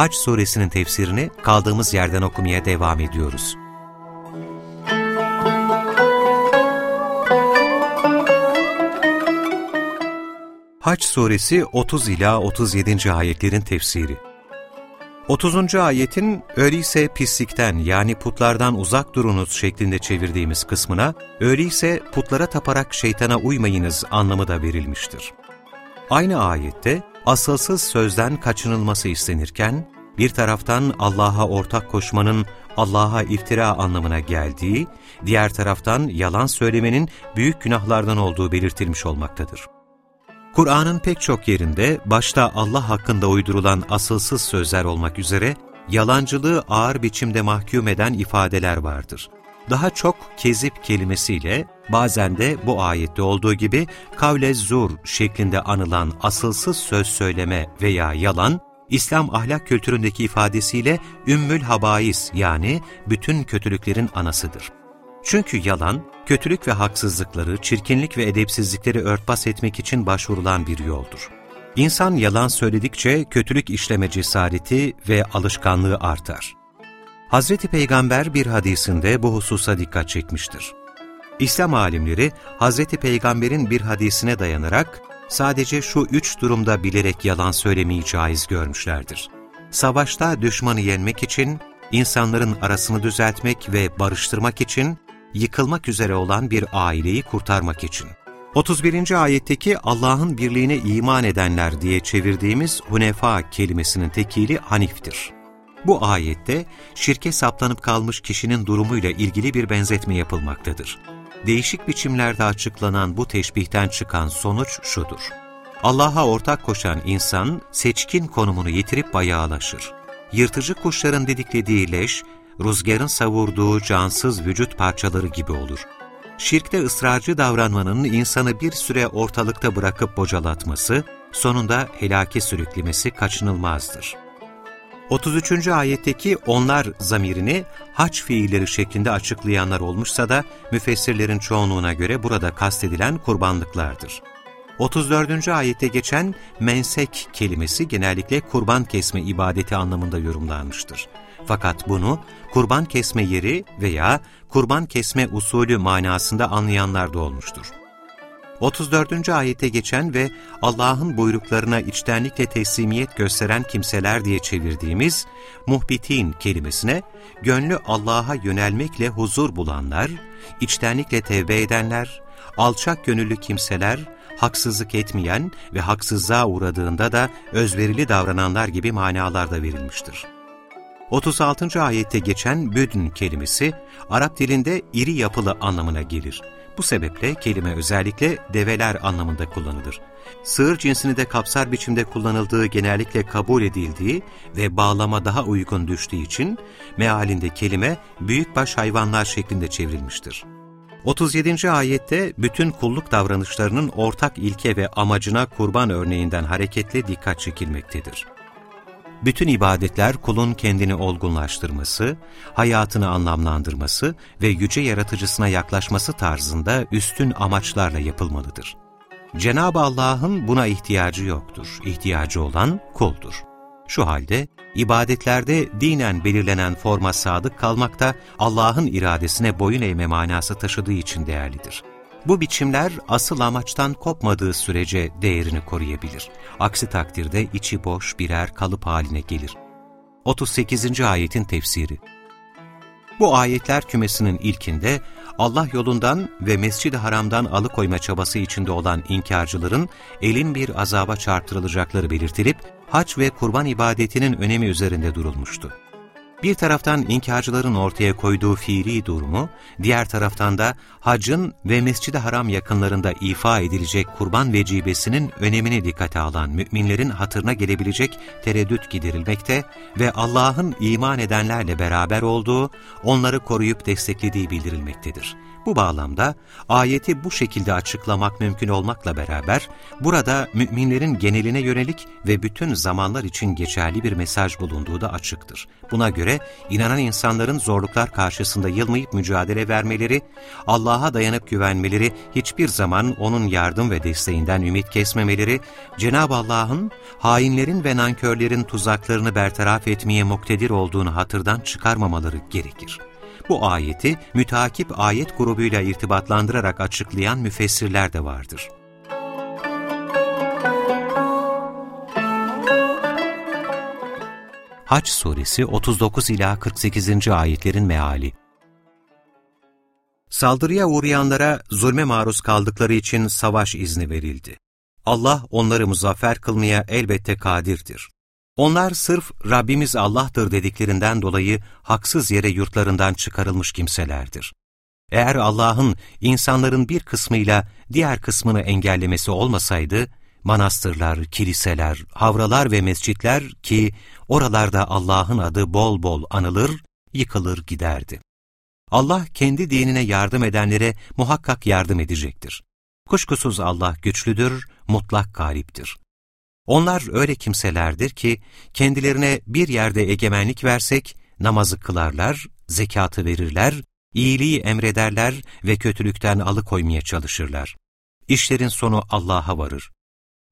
Haç suresinin tefsirini kaldığımız yerden okumaya devam ediyoruz. Haç suresi 30 ila 37. ayetlerin tefsiri 30. ayetin öyleyse pislikten yani putlardan uzak durunuz şeklinde çevirdiğimiz kısmına öyleyse putlara taparak şeytana uymayınız anlamı da verilmiştir. Aynı ayette asılsız sözden kaçınılması istenirken, bir taraftan Allah'a ortak koşmanın Allah'a iftira anlamına geldiği, diğer taraftan yalan söylemenin büyük günahlardan olduğu belirtilmiş olmaktadır. Kur'an'ın pek çok yerinde başta Allah hakkında uydurulan asılsız sözler olmak üzere yalancılığı ağır biçimde mahkum eden ifadeler vardır. Daha çok kezip kelimesiyle bazen de bu ayette olduğu gibi kavle zur şeklinde anılan asılsız söz söyleme veya yalan, İslam ahlak kültüründeki ifadesiyle ümmül habais yani bütün kötülüklerin anasıdır. Çünkü yalan, kötülük ve haksızlıkları, çirkinlik ve edepsizlikleri örtbas etmek için başvurulan bir yoldur. İnsan yalan söyledikçe kötülük işleme cesareti ve alışkanlığı artar. Hazreti Peygamber bir hadisinde bu hususa dikkat çekmiştir. İslam alimleri Hazreti Peygamber'in bir hadisine dayanarak sadece şu üç durumda bilerek yalan söylemeyi caiz görmüşlerdir. Savaşta düşmanı yenmek için, insanların arasını düzeltmek ve barıştırmak için, yıkılmak üzere olan bir aileyi kurtarmak için. 31. ayetteki Allah'ın birliğine iman edenler diye çevirdiğimiz hunefa kelimesinin tekili Hanif'tir. Bu ayette şirke saplanıp kalmış kişinin durumuyla ilgili bir benzetme yapılmaktadır. Değişik biçimlerde açıklanan bu teşbihten çıkan sonuç şudur. Allah'a ortak koşan insan seçkin konumunu yitirip bayağılaşır. Yırtıcı kuşların didiklediği leş, rüzgarın savurduğu cansız vücut parçaları gibi olur. Şirkte ısrarcı davranmanın insanı bir süre ortalıkta bırakıp bocalatması, sonunda helake sürüklemesi kaçınılmazdır. 33. ayetteki onlar zamirini haç fiilleri şeklinde açıklayanlar olmuşsa da müfessirlerin çoğunluğuna göre burada kastedilen kurbanlıklardır. 34. ayette geçen mensek kelimesi genellikle kurban kesme ibadeti anlamında yorumlanmıştır. Fakat bunu kurban kesme yeri veya kurban kesme usulü manasında anlayanlar da olmuştur. 34. ayete geçen ve Allah'ın buyruklarına içtenlikle teslimiyet gösteren kimseler diye çevirdiğimiz muhbitin kelimesine, gönlü Allah'a yönelmekle huzur bulanlar, içtenlikle tevbe edenler, alçak gönüllü kimseler, haksızlık etmeyen ve haksızlığa uğradığında da özverili davrananlar gibi manalarda verilmiştir. 36. ayette geçen büdün kelimesi, Arap dilinde iri yapılı anlamına gelir. Bu sebeple kelime özellikle develer anlamında kullanılır. Sığır cinsini de kapsar biçimde kullanıldığı genellikle kabul edildiği ve bağlama daha uygun düştüğü için mealinde kelime büyükbaş hayvanlar şeklinde çevrilmiştir. 37. ayette bütün kulluk davranışlarının ortak ilke ve amacına kurban örneğinden hareketle dikkat çekilmektedir. Bütün ibadetler kulun kendini olgunlaştırması, hayatını anlamlandırması ve yüce yaratıcısına yaklaşması tarzında üstün amaçlarla yapılmalıdır. Cenab-ı Allah'ın buna ihtiyacı yoktur. İhtiyacı olan kuldur. Şu halde ibadetlerde dinen belirlenen forma sadık kalmak da Allah'ın iradesine boyun eğme manası taşıdığı için değerlidir. Bu biçimler asıl amaçtan kopmadığı sürece değerini koruyabilir. Aksi takdirde içi boş birer kalıp haline gelir. 38. ayetin tefsiri Bu ayetler kümesinin ilkinde Allah yolundan ve Mescid-i Haram'dan alıkoyma çabası içinde olan inkarcıların elin bir azaba çarptırılacakları belirtilip, haç ve kurban ibadetinin önemi üzerinde durulmuştu. Bir taraftan inkarcıların ortaya koyduğu fiili durumu, diğer taraftan da hacın ve mescid haram yakınlarında ifa edilecek kurban vecibesinin önemini dikkate alan müminlerin hatırına gelebilecek tereddüt giderilmekte ve Allah'ın iman edenlerle beraber olduğu, onları koruyup desteklediği bildirilmektedir. Bu bağlamda ayeti bu şekilde açıklamak mümkün olmakla beraber, burada müminlerin geneline yönelik ve bütün zamanlar için geçerli bir mesaj bulunduğu da açıktır. Buna göre inanan insanların zorluklar karşısında yılmayıp mücadele vermeleri, Allah'a dayanıp güvenmeleri, hiçbir zaman O'nun yardım ve desteğinden ümit kesmemeleri, Cenab-ı Allah'ın hainlerin ve nankörlerin tuzaklarını bertaraf etmeye muktedir olduğunu hatırdan çıkarmamaları gerekir. Bu ayeti müteakip ayet grubuyla irtibatlandırarak açıklayan müfessirler de vardır. Haç Suresi 39 ila 48. ayetlerin meali. Saldırıya uğrayanlara zulme maruz kaldıkları için savaş izni verildi. Allah onları muzaffer kılmaya elbette kadirdir. Onlar sırf Rabbimiz Allah'tır dediklerinden dolayı haksız yere yurtlarından çıkarılmış kimselerdir. Eğer Allah'ın insanların bir kısmıyla diğer kısmını engellemesi olmasaydı, manastırlar, kiliseler, havralar ve mescitler ki oralarda Allah'ın adı bol bol anılır, yıkılır giderdi. Allah kendi dinine yardım edenlere muhakkak yardım edecektir. Kuşkusuz Allah güçlüdür, mutlak galiptir. Onlar öyle kimselerdir ki kendilerine bir yerde egemenlik versek namazı kılarlar, zekatı verirler, iyiliği emrederler ve kötülükten alıkoymaya çalışırlar. İşlerin sonu Allah'a varır.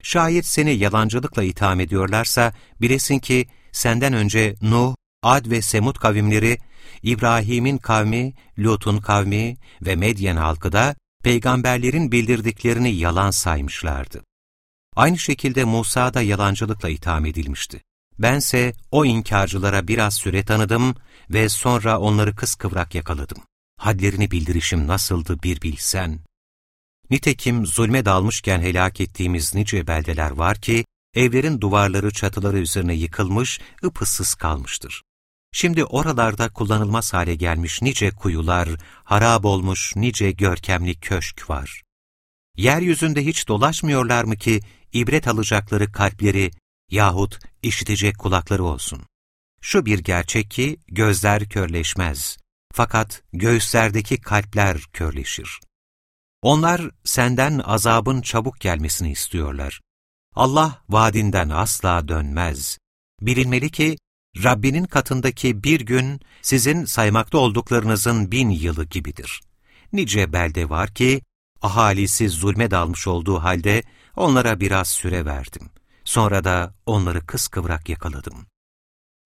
Şayet seni yalancılıkla itham ediyorlarsa bilesin ki senden önce Nuh, Ad ve Semud kavimleri, İbrahim'in kavmi, Lut'un kavmi ve Medyen halkı da peygamberlerin bildirdiklerini yalan saymışlardı. Aynı şekilde Musa da yalancılıkla itham edilmişti. Bense o inkarcılara biraz süre tanıdım ve sonra onları kıskıvrak yakaladım. Hadlerini bildirişim nasıldı bir bilsen. Nitekim zulme dalmışken helak ettiğimiz nice beldeler var ki, evlerin duvarları çatıları üzerine yıkılmış, ıpıssız kalmıştır. Şimdi oralarda kullanılmaz hale gelmiş nice kuyular, harap olmuş nice görkemli köşk var. Yeryüzünde hiç dolaşmıyorlar mı ki ibret alacakları kalpleri yahut işitecek kulakları olsun. Şu bir gerçek ki gözler körleşmez. Fakat göğüslerdeki kalpler körleşir. Onlar senden azabın çabuk gelmesini istiyorlar. Allah vaadinden asla dönmez. Bilinmeli ki Rabbinin katındaki bir gün sizin saymakta olduklarınızın bin yılı gibidir. Nice belde var ki ahalisi zulme dalmış olduğu halde onlara biraz süre verdim. Sonra da onları kıskıvrak yakaladım.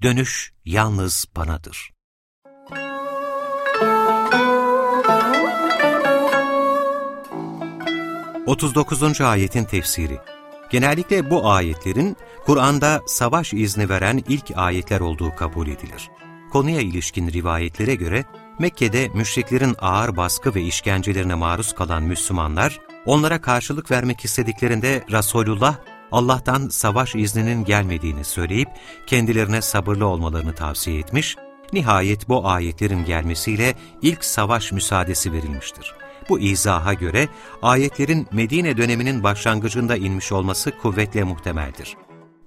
Dönüş yalnız banadır. Otuz dokuzuncu ayetin tefsiri Genellikle bu ayetlerin Kur'an'da savaş izni veren ilk ayetler olduğu kabul edilir. Konuya ilişkin rivayetlere göre Mekke'de müşriklerin ağır baskı ve işkencelerine maruz kalan Müslümanlar, onlara karşılık vermek istediklerinde Resulullah, Allah'tan savaş izninin gelmediğini söyleyip kendilerine sabırlı olmalarını tavsiye etmiş, nihayet bu ayetlerin gelmesiyle ilk savaş müsaadesi verilmiştir. Bu izaha göre ayetlerin Medine döneminin başlangıcında inmiş olması kuvvetle muhtemeldir.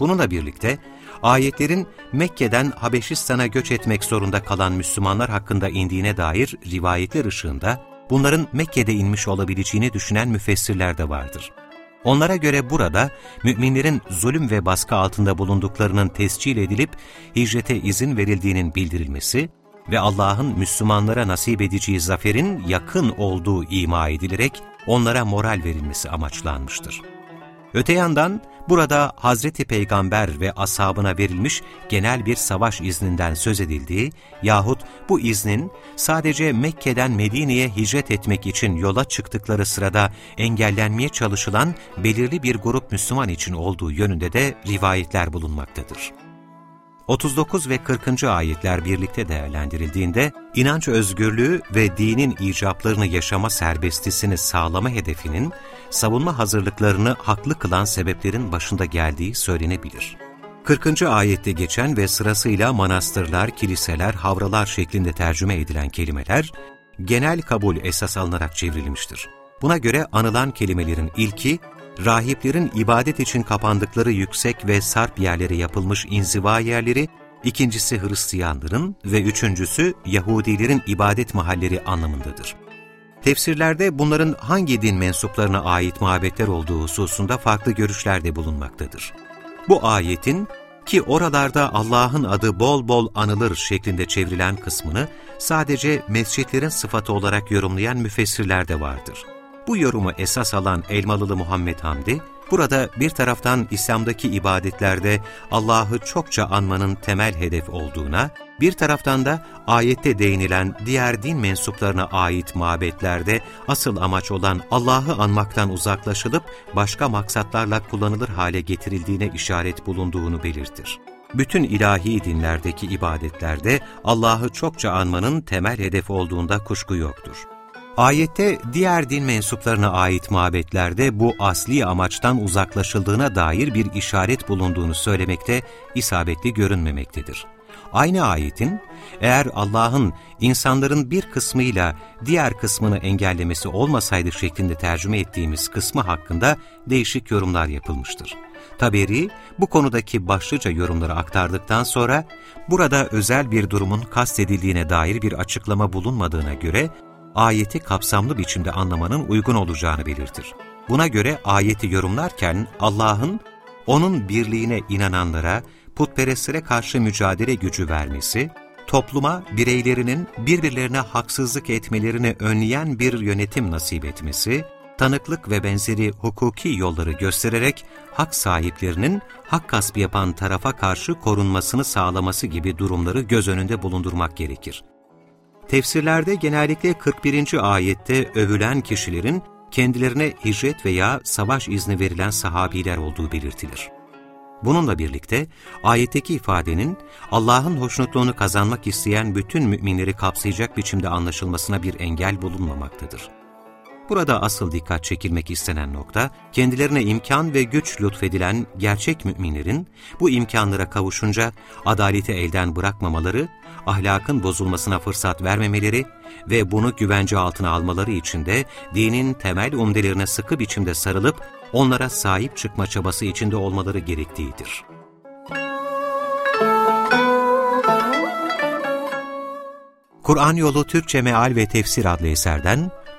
Bununla birlikte ayetlerin Mekke'den Habeşistan'a göç etmek zorunda kalan Müslümanlar hakkında indiğine dair rivayetler ışığında bunların Mekke'de inmiş olabileceğini düşünen müfessirler de vardır. Onlara göre burada müminlerin zulüm ve baskı altında bulunduklarının tescil edilip hicrete izin verildiğinin bildirilmesi ve Allah'ın Müslümanlara nasip edeceği zaferin yakın olduğu ima edilerek onlara moral verilmesi amaçlanmıştır. Öte yandan burada Hazreti Peygamber ve ashabına verilmiş genel bir savaş izninden söz edildiği yahut bu iznin sadece Mekke'den Medine'ye hicret etmek için yola çıktıkları sırada engellenmeye çalışılan belirli bir grup Müslüman için olduğu yönünde de rivayetler bulunmaktadır. 39 ve 40. ayetler birlikte değerlendirildiğinde, inanç özgürlüğü ve dinin icaplarını yaşama serbestisini sağlama hedefinin, savunma hazırlıklarını haklı kılan sebeplerin başında geldiği söylenebilir. 40. ayette geçen ve sırasıyla manastırlar, kiliseler, havralar şeklinde tercüme edilen kelimeler, genel kabul esas alınarak çevrilmiştir. Buna göre anılan kelimelerin ilki, rahiplerin ibadet için kapandıkları yüksek ve sarp yerlere yapılmış inziva yerleri, ikincisi Hristiyanların ve üçüncüsü Yahudilerin ibadet mahalleri anlamındadır. Tefsirlerde bunların hangi din mensuplarına ait mabetler olduğu hususunda farklı görüşler de bulunmaktadır. Bu ayetin ki oralarda Allah'ın adı bol bol anılır şeklinde çevrilen kısmını sadece mescitlerin sıfatı olarak yorumlayan müfessirler de vardır. Bu yorumu esas alan Elmalılı Muhammed Hamdi, burada bir taraftan İslam'daki ibadetlerde Allah'ı çokça anmanın temel hedef olduğuna, bir taraftan da ayette değinilen diğer din mensuplarına ait mabetlerde asıl amaç olan Allah'ı anmaktan uzaklaşılıp başka maksatlarla kullanılır hale getirildiğine işaret bulunduğunu belirtir. Bütün ilahi dinlerdeki ibadetlerde Allah'ı çokça anmanın temel hedef olduğunda kuşku yoktur. Ayette diğer din mensuplarına ait mabetlerde bu asli amaçtan uzaklaşıldığına dair bir işaret bulunduğunu söylemekte isabetli görünmemektedir. Aynı ayetin, eğer Allah'ın insanların bir kısmıyla diğer kısmını engellemesi olmasaydı şeklinde tercüme ettiğimiz kısmı hakkında değişik yorumlar yapılmıştır. Taberi, bu konudaki başlıca yorumları aktardıktan sonra, burada özel bir durumun kastedildiğine dair bir açıklama bulunmadığına göre, ayeti kapsamlı biçimde anlamanın uygun olacağını belirtir. Buna göre ayeti yorumlarken Allah'ın, onun birliğine inananlara putperestlere karşı mücadele gücü vermesi, topluma bireylerinin birbirlerine haksızlık etmelerini önleyen bir yönetim nasip etmesi, tanıklık ve benzeri hukuki yolları göstererek hak sahiplerinin hak kasbı yapan tarafa karşı korunmasını sağlaması gibi durumları göz önünde bulundurmak gerekir. Tefsirlerde genellikle 41. ayette övülen kişilerin kendilerine hicret veya savaş izni verilen sahabiler olduğu belirtilir. Bununla birlikte ayetteki ifadenin Allah'ın hoşnutluğunu kazanmak isteyen bütün müminleri kapsayacak biçimde anlaşılmasına bir engel bulunmamaktadır. Burada asıl dikkat çekilmek istenen nokta, kendilerine imkan ve güç lütfedilen gerçek müminlerin bu imkanlara kavuşunca adaleti elden bırakmamaları, ahlakın bozulmasına fırsat vermemeleri ve bunu güvence altına almaları için de dinin temel umdelerine sıkı biçimde sarılıp onlara sahip çıkma çabası içinde olmaları gerektiğidir. Kur'an Yolu Türkçe Meal ve Tefsir adlı eserden